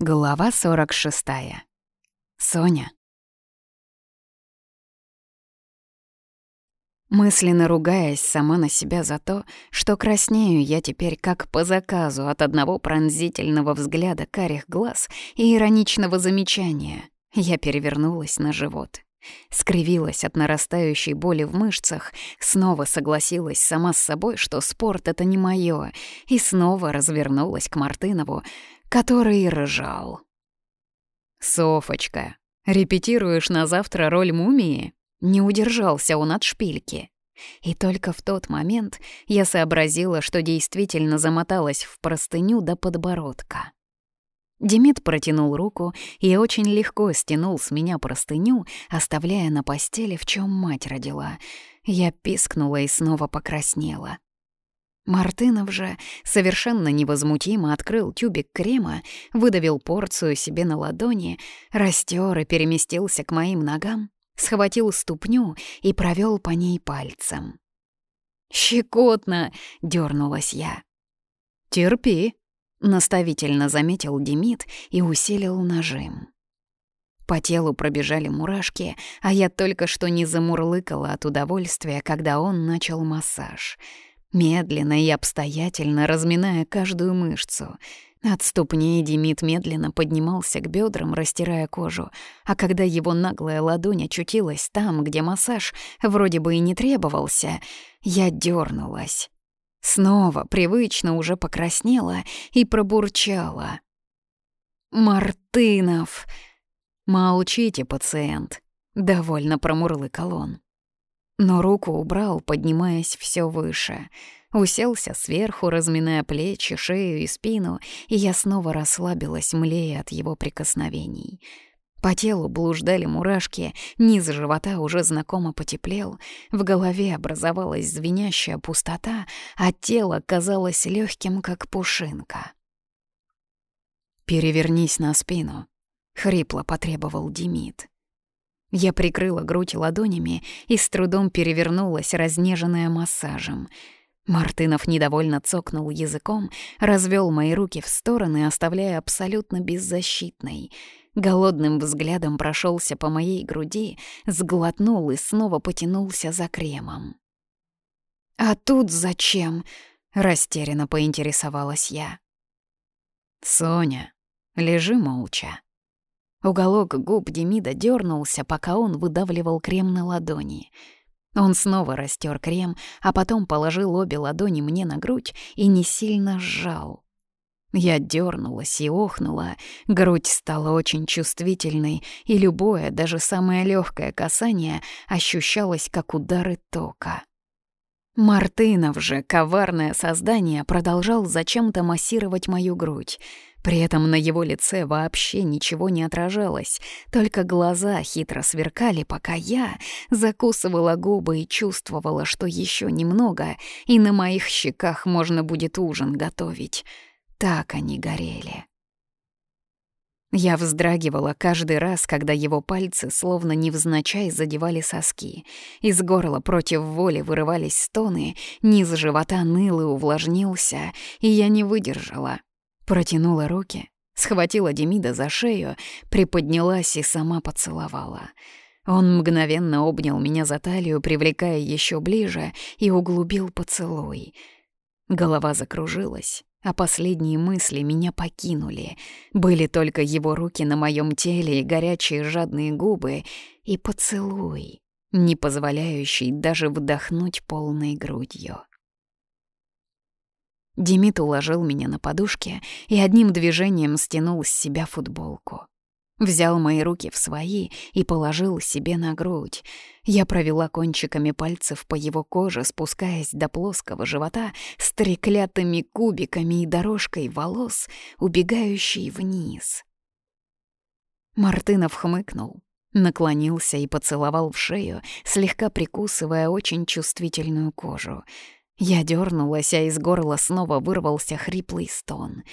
Глава 46. Соня. Мысленно ругаясь сама на себя за то, что краснею я теперь как по заказу от одного пронзительного взгляда карих глаз и ироничного замечания, я перевернулась на живот. Скривилась от нарастающей боли в мышцах, снова согласилась сама с собой, что спорт — это не моё, и снова развернулась к Мартынову, который рыжал. «Софочка, репетируешь на завтра роль мумии?» Не удержался он от шпильки. И только в тот момент я сообразила, что действительно замоталась в простыню до подбородка. Демид протянул руку и очень легко стянул с меня простыню, оставляя на постели, в чем мать родила. Я пискнула и снова покраснела. Мартынов же, совершенно невозмутимо открыл тюбик крема, выдавил порцию себе на ладони, растер и переместился к моим ногам, схватил ступню и провел по ней пальцем. «Щекотно!» — дернулась я. «Терпи!» — наставительно заметил Демид и усилил нажим. По телу пробежали мурашки, а я только что не замурлыкала от удовольствия, когда он начал массаж — медленно и обстоятельно разминая каждую мышцу. От ступней Демид медленно поднимался к бедрам, растирая кожу, а когда его наглая ладонь очутилась там, где массаж вроде бы и не требовался, я дернулась. Снова привычно уже покраснела и пробурчала. «Мартынов!» «Молчите, пациент!» — довольно промурлыкал он но руку убрал, поднимаясь все выше. Уселся сверху, разминая плечи, шею и спину, и я снова расслабилась, млея от его прикосновений. По телу блуждали мурашки, низ живота уже знакомо потеплел, в голове образовалась звенящая пустота, а тело казалось легким, как пушинка. «Перевернись на спину», — хрипло потребовал Демид. Я прикрыла грудь ладонями и с трудом перевернулась, разнеженная массажем. Мартынов недовольно цокнул языком, развел мои руки в стороны, оставляя абсолютно беззащитной. Голодным взглядом прошелся по моей груди, сглотнул и снова потянулся за кремом. «А тут зачем?» — растерянно поинтересовалась я. «Соня, лежи молча», Уголок губ Демида дернулся, пока он выдавливал крем на ладони. Он снова растер крем, а потом положил обе ладони мне на грудь и не сильно сжал. Я дернулась и охнула, грудь стала очень чувствительной, и любое, даже самое легкое касание ощущалось как удары тока. Мартынов же, коварное создание, продолжал зачем-то массировать мою грудь — при этом на его лице вообще ничего не отражалось, только глаза хитро сверкали, пока я закусывала губы и чувствовала, что еще немного, и на моих щеках можно будет ужин готовить. Так они горели. Я вздрагивала каждый раз, когда его пальцы словно невзначай задевали соски. Из горла против воли вырывались стоны, низ живота ныл и увлажнился, и я не выдержала — протянула руки, схватила Демида за шею, приподнялась и сама поцеловала. Он мгновенно обнял меня за талию, привлекая еще ближе, и углубил поцелуй. Голова закружилась, а последние мысли меня покинули. Были только его руки на моем теле и горячие жадные губы, и поцелуй, не позволяющий даже вдохнуть полной грудью. Демид уложил меня на подушке и одним движением стянул с себя футболку. Взял мои руки в свои и положил себе на грудь. Я провела кончиками пальцев по его коже, спускаясь до плоского живота с треклятыми кубиками и дорожкой волос, убегающей вниз. Мартынов хмыкнул, наклонился и поцеловал в шею, слегка прикусывая очень чувствительную кожу — я дернулась, а из горла снова вырвался хриплый стон.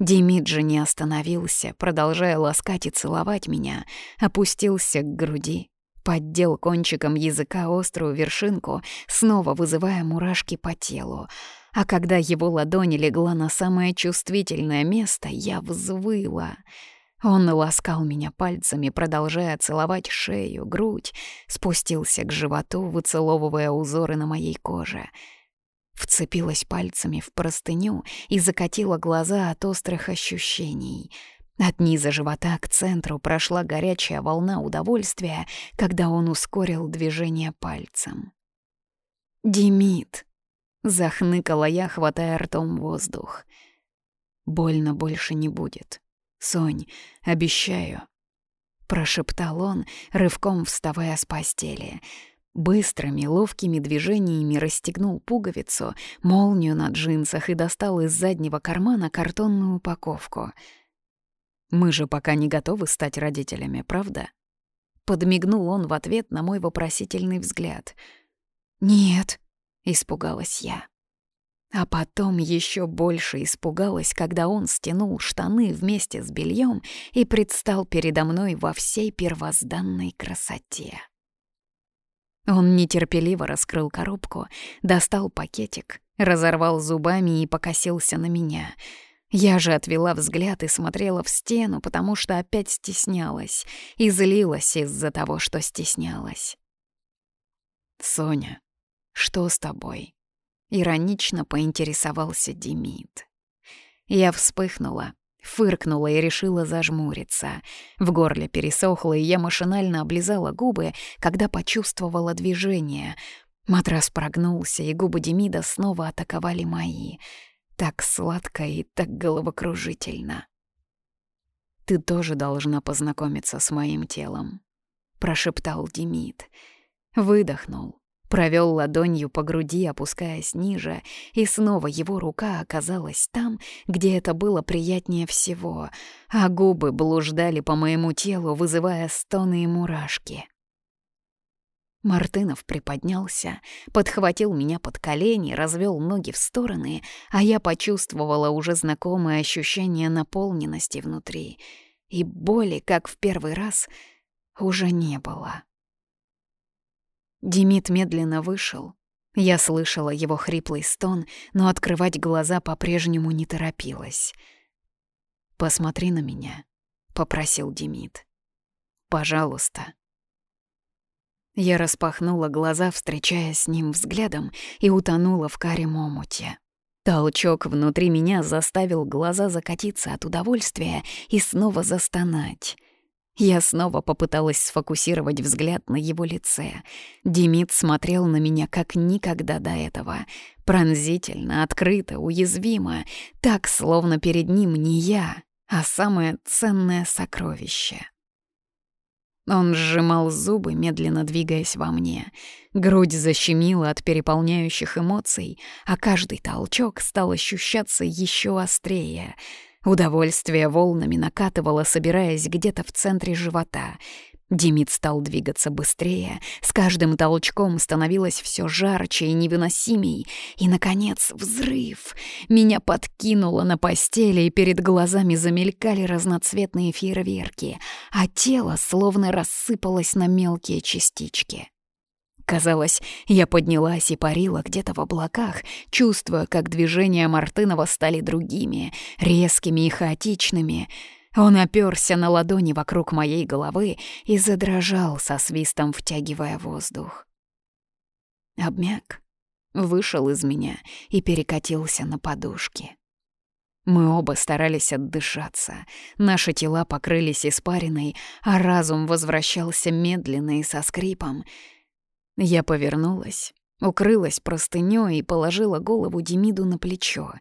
Демиджи не остановился, продолжая ласкать и целовать меня, опустился к груди, поддел кончиком языка острую вершинку, снова вызывая мурашки по телу. А когда его ладонь легла на самое чувствительное место, я взвыла. Он ласкал меня пальцами, продолжая целовать шею, грудь, спустился к животу, выцеловывая узоры на моей коже — вцепилась пальцами в простыню и закатила глаза от острых ощущений. От низа живота к центру прошла горячая волна удовольствия, когда он ускорил движение пальцем. Димит, — захныкала я, хватая ртом воздух. «Больно больше не будет. Сонь, обещаю!» — прошептал он, рывком вставая с постели — Быстрыми, ловкими движениями расстегнул пуговицу, молнию на джинсах и достал из заднего кармана картонную упаковку. «Мы же пока не готовы стать родителями, правда?» Подмигнул он в ответ на мой вопросительный взгляд. «Нет», — испугалась я. А потом еще больше испугалась, когда он стянул штаны вместе с бельем и предстал передо мной во всей первозданной красоте. Он нетерпеливо раскрыл коробку, достал пакетик, разорвал зубами и покосился на меня. Я же отвела взгляд и смотрела в стену, потому что опять стеснялась и злилась из-за того, что стеснялась. «Соня, что с тобой?» — иронично поинтересовался Демид. Я вспыхнула, фыркнула и решила зажмуриться. В горле пересохло, и я машинально облизала губы, когда почувствовала движение. Матрас прогнулся, и губы Демида снова атаковали мои. Так сладко и так головокружительно. «Ты тоже должна познакомиться с моим телом», — прошептал Демид. Выдохнул, Провел ладонью по груди, опускаясь ниже, и снова его рука оказалась там, где это было приятнее всего, а губы блуждали по моему телу, вызывая стоны и мурашки. Мартынов приподнялся, подхватил меня под колени, развел ноги в стороны, а я почувствовала уже знакомое ощущение наполненности внутри. И боли, как в первый раз, уже не было. Демид медленно вышел. Я слышала его хриплый стон, но открывать глаза по-прежнему не торопилась. «Посмотри на меня», — попросил Демид. «Пожалуйста». Я распахнула глаза, встречая с ним взглядом, и утонула в каре омуте. Толчок внутри меня заставил глаза закатиться от удовольствия и снова застонать. Я снова попыталась сфокусировать взгляд на его лице. Демид смотрел на меня как никогда до этого. Пронзительно, открыто, уязвимо. Так, словно перед ним не я, а самое ценное сокровище. Он сжимал зубы, медленно двигаясь во мне. Грудь защемила от переполняющих эмоций, а каждый толчок стал ощущаться еще острее — Удовольствие волнами накатывало, собираясь где-то в центре живота. Демид стал двигаться быстрее, с каждым толчком становилось все жарче и невыносимей, и, наконец, взрыв. Меня подкинуло на постели, и перед глазами замелькали разноцветные фейерверки, а тело словно рассыпалось на мелкие частички. Казалось, я поднялась и парила где-то в облаках, чувствуя, как движения Мартынова стали другими, резкими и хаотичными. Он оперся на ладони вокруг моей головы и задрожал со свистом, втягивая воздух. Обмяк, вышел из меня и перекатился на подушке. Мы оба старались отдышаться. Наши тела покрылись испариной, а разум возвращался медленно и со скрипом — я повернулась, укрылась простынёй и положила голову Демиду на плечо.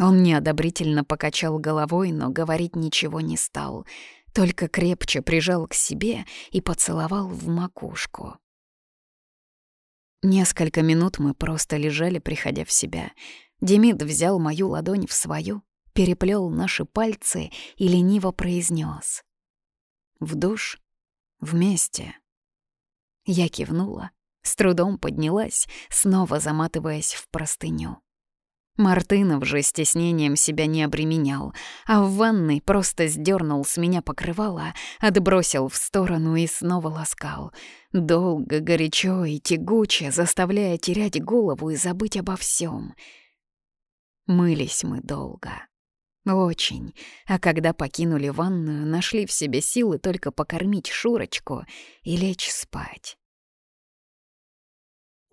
Он неодобрительно покачал головой, но говорить ничего не стал, только крепче прижал к себе и поцеловал в макушку. Несколько минут мы просто лежали, приходя в себя. Демид взял мою ладонь в свою, переплел наши пальцы и лениво произнес: «В душ? Вместе?» Я кивнула, с трудом поднялась, снова заматываясь в простыню. Мартынов же стеснением себя не обременял, а в ванной просто сдернул с меня покрывало, отбросил в сторону и снова ласкал. Долго, горячо и тягуче, заставляя терять голову и забыть обо всем. Мылись мы долго. Очень. А когда покинули ванную, нашли в себе силы только покормить Шурочку и лечь спать.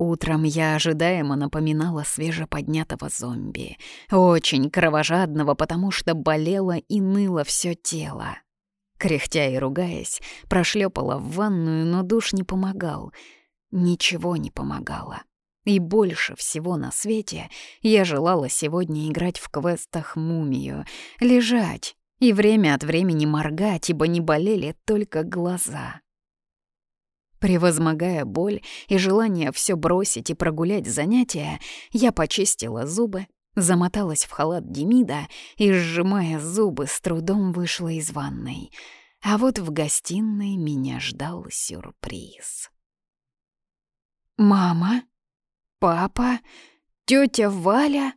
Утром я ожидаемо напоминала свежеподнятого зомби, очень кровожадного, потому что болело и ныло все тело. Кряхтя и ругаясь, прошлепала в ванную, но душ не помогал. Ничего не помогало. И больше всего на свете я желала сегодня играть в квестах мумию, лежать и время от времени моргать, ибо не болели только глаза. Превозмогая боль и желание все бросить и прогулять занятия, я почистила зубы, замоталась в халат Демида и, сжимая зубы, с трудом вышла из ванной. А вот в гостиной меня ждал сюрприз. «Мама? Папа? Тётя Валя?»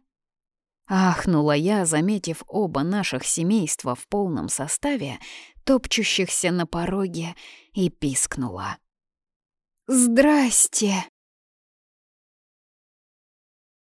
Ахнула я, заметив оба наших семейства в полном составе, топчущихся на пороге, и пискнула. «Здрасте!»